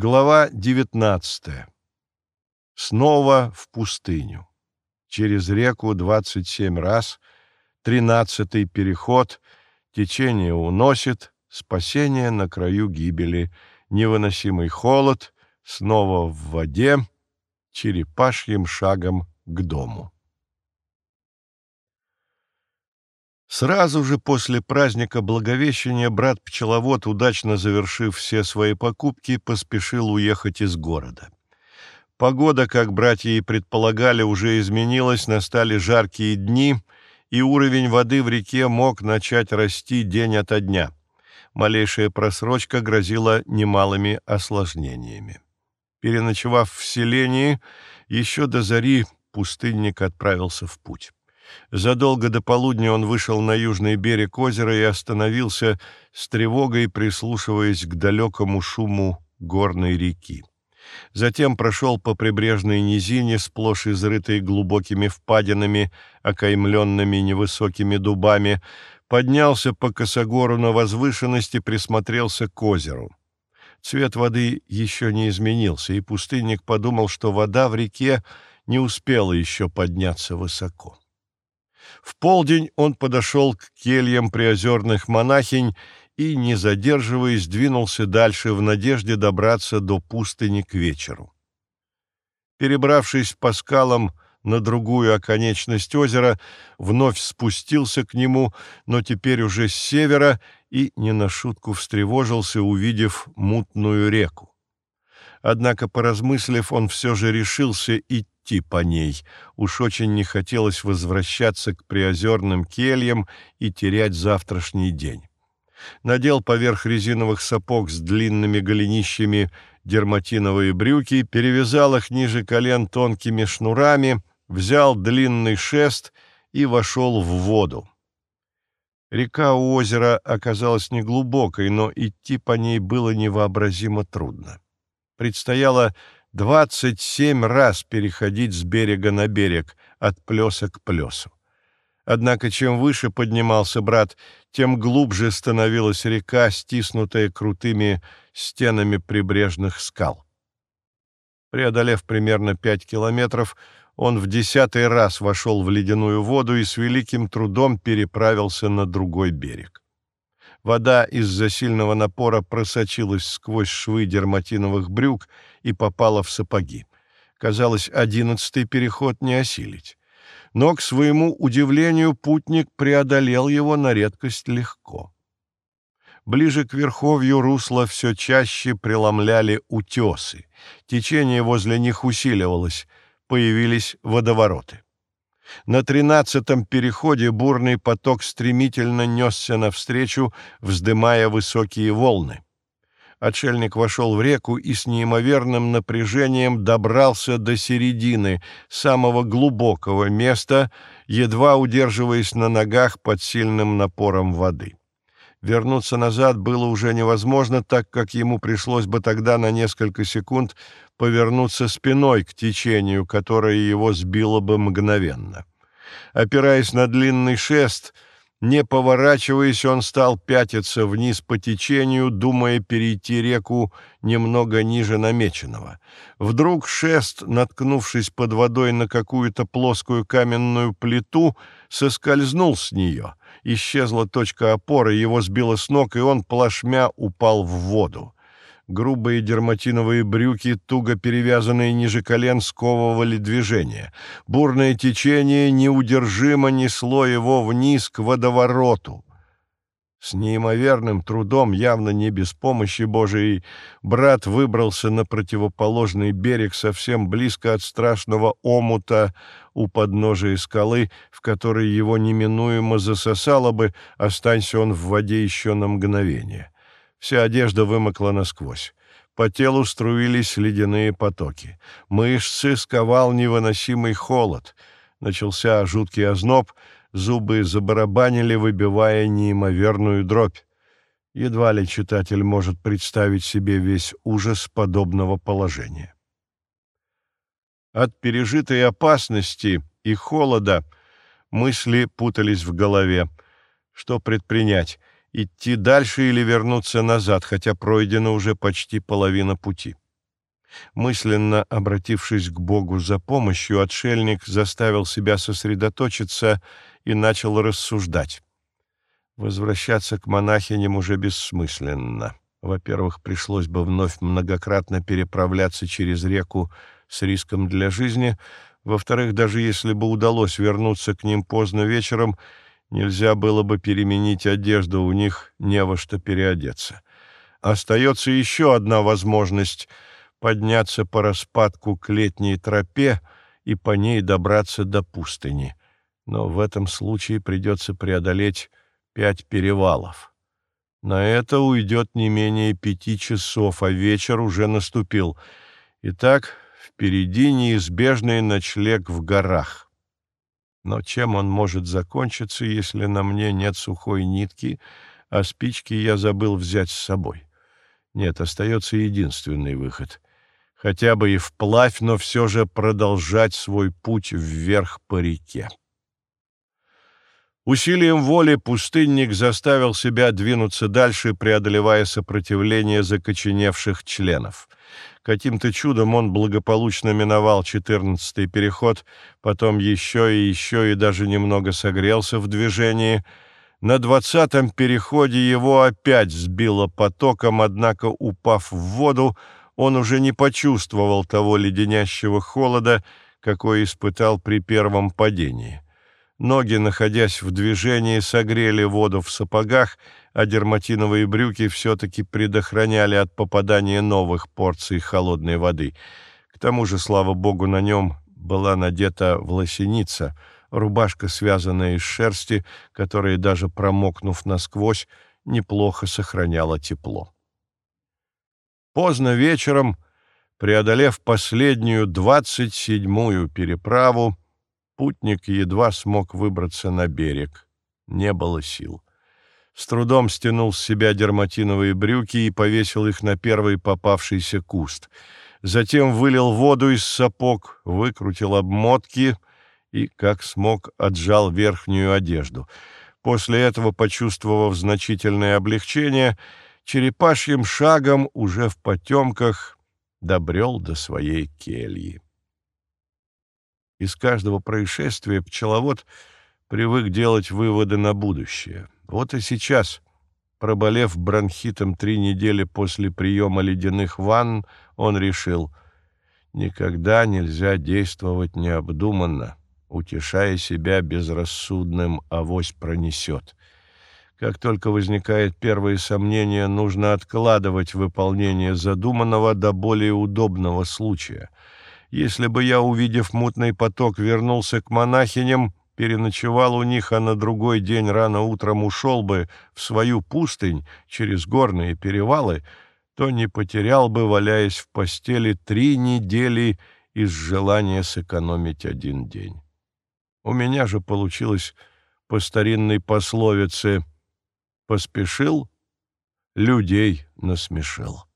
Глава 19. Снова в пустыню. Через реку 27 раз, тринадцатый переход, течение уносит, спасение на краю гибели, невыносимый холод, снова в воде, черепашьим шагом к дому. Сразу же после праздника Благовещения брат-пчеловод, удачно завершив все свои покупки, поспешил уехать из города. Погода, как братья и предполагали, уже изменилась, настали жаркие дни, и уровень воды в реке мог начать расти день ото дня. Малейшая просрочка грозила немалыми осложнениями. Переночевав в селении, еще до зари пустынник отправился в путь. Задолго до полудня он вышел на южный берег озера и остановился с тревогой, прислушиваясь к далекому шуму горной реки. Затем прошел по прибрежной низине, сплошь изрытой глубокими впадинами, окаймленными невысокими дубами, поднялся по косогору на возвышенность и присмотрелся к озеру. Цвет воды еще не изменился, и пустынник подумал, что вода в реке не успела еще подняться высоко. В полдень он подошел к кельям приозерных монахинь и, не задерживаясь, двинулся дальше в надежде добраться до пустыни к вечеру. Перебравшись по скалам на другую оконечность озера, вновь спустился к нему, но теперь уже с севера и не на шутку встревожился, увидев мутную реку. Однако, поразмыслив, он все же решился идти идти по ней. Уж очень не хотелось возвращаться к приозерным кельям и терять завтрашний день. Надел поверх резиновых сапог с длинными голенищами дерматиновые брюки, перевязал их ниже колен тонкими шнурами, взял длинный шест и вошел в воду. Река у озера оказалась неглубокой, но идти по ней было невообразимо трудно. Предстояло двадцать семь раз переходить с берега на берег, от плеса к плесу. Однако чем выше поднимался брат, тем глубже становилась река, стиснутая крутыми стенами прибрежных скал. Преодолев примерно пять километров, он в десятый раз вошел в ледяную воду и с великим трудом переправился на другой берег. Вода из-за сильного напора просочилась сквозь швы дерматиновых брюк и попала в сапоги. Казалось, одиннадцатый переход не осилить. Но, к своему удивлению, путник преодолел его на редкость легко. Ближе к верховью русла все чаще преломляли утесы. Течение возле них усиливалось, появились водовороты. На тринадцатом переходе бурный поток стремительно несся навстречу, вздымая высокие волны. Отшельник вошел в реку и с неимоверным напряжением добрался до середины, самого глубокого места, едва удерживаясь на ногах под сильным напором воды. Вернуться назад было уже невозможно, так как ему пришлось бы тогда на несколько секунд повернуться спиной к течению, которое его сбило бы мгновенно. Опираясь на длинный шест, не поворачиваясь, он стал пятиться вниз по течению, думая перейти реку немного ниже намеченного. Вдруг шест, наткнувшись под водой на какую-то плоскую каменную плиту, соскользнул с нее. Исчезла точка опоры, его сбило с ног, и он плашмя упал в воду. Грубые дерматиновые брюки, туго перевязанные ниже колен, сковывали движение. Бурное течение неудержимо несло его вниз к водовороту. С неимоверным трудом, явно не без помощи Божией, брат выбрался на противоположный берег совсем близко от страшного омута у подножия скалы, в которой его неминуемо засосало бы, останься он в воде еще на мгновение. Вся одежда вымокла насквозь. По телу струились ледяные потоки. Мышцы сковал невыносимый холод. Начался жуткий озноб, зубы забарабанили, выбивая неимоверную дробь. Едва ли читатель может представить себе весь ужас подобного положения. От пережитой опасности и холода мысли путались в голове. Что предпринять? Идти дальше или вернуться назад, хотя пройдена уже почти половина пути. Мысленно обратившись к Богу за помощью, отшельник заставил себя сосредоточиться и начал рассуждать. Возвращаться к монахиням уже бессмысленно. Во-первых, пришлось бы вновь многократно переправляться через реку с риском для жизни. Во-вторых, даже если бы удалось вернуться к ним поздно вечером, нельзя было бы переменить одежду, у них не во что переодеться. Остается еще одна возможность — подняться по распадку к летней тропе и по ней добраться до пустыни. Но в этом случае придется преодолеть пять перевалов. На это уйдет не менее пяти часов, а вечер уже наступил. Итак, впереди неизбежный ночлег в горах. Но чем он может закончиться, если на мне нет сухой нитки, а спички я забыл взять с собой? Нет, остается единственный выход. Хотя бы и вплавь, но все же продолжать свой путь вверх по реке. Усилием воли пустынник заставил себя двинуться дальше, преодолевая сопротивление закоченевших членов. Каким-то чудом он благополучно миновал четырнадцатый переход, потом еще и еще и даже немного согрелся в движении. На двадцатом переходе его опять сбило потоком, однако, упав в воду, он уже не почувствовал того леденящего холода, какой испытал при первом падении. Ноги, находясь в движении, согрели воду в сапогах, а дерматиновые брюки все-таки предохраняли от попадания новых порций холодной воды. К тому же, слава богу, на нем была надета власеница, рубашка, связанная из шерсти, которая, даже промокнув насквозь, неплохо сохраняла тепло. Поздно вечером, преодолев последнюю двадцать седьмую переправу, Путник едва смог выбраться на берег. Не было сил. С трудом стянул с себя дерматиновые брюки и повесил их на первый попавшийся куст. Затем вылил воду из сапог, выкрутил обмотки и, как смог, отжал верхнюю одежду. После этого, почувствовав значительное облегчение, черепашьим шагом уже в потемках добрел до своей кельи. Из каждого происшествия пчеловод привык делать выводы на будущее. Вот и сейчас, проболев бронхитом три недели после приема ледяных ванн, он решил, никогда нельзя действовать необдуманно, утешая себя безрассудным «авось пронесет». Как только возникает первое сомнение, нужно откладывать выполнение задуманного до более удобного случая — если бы я, увидев мутный поток, вернулся к монахиням, переночевал у них, а на другой день рано утром ушел бы в свою пустынь через горные перевалы, то не потерял бы, валяясь в постели, три недели из желания сэкономить один день. У меня же получилось по старинной пословице «поспешил, людей насмешил».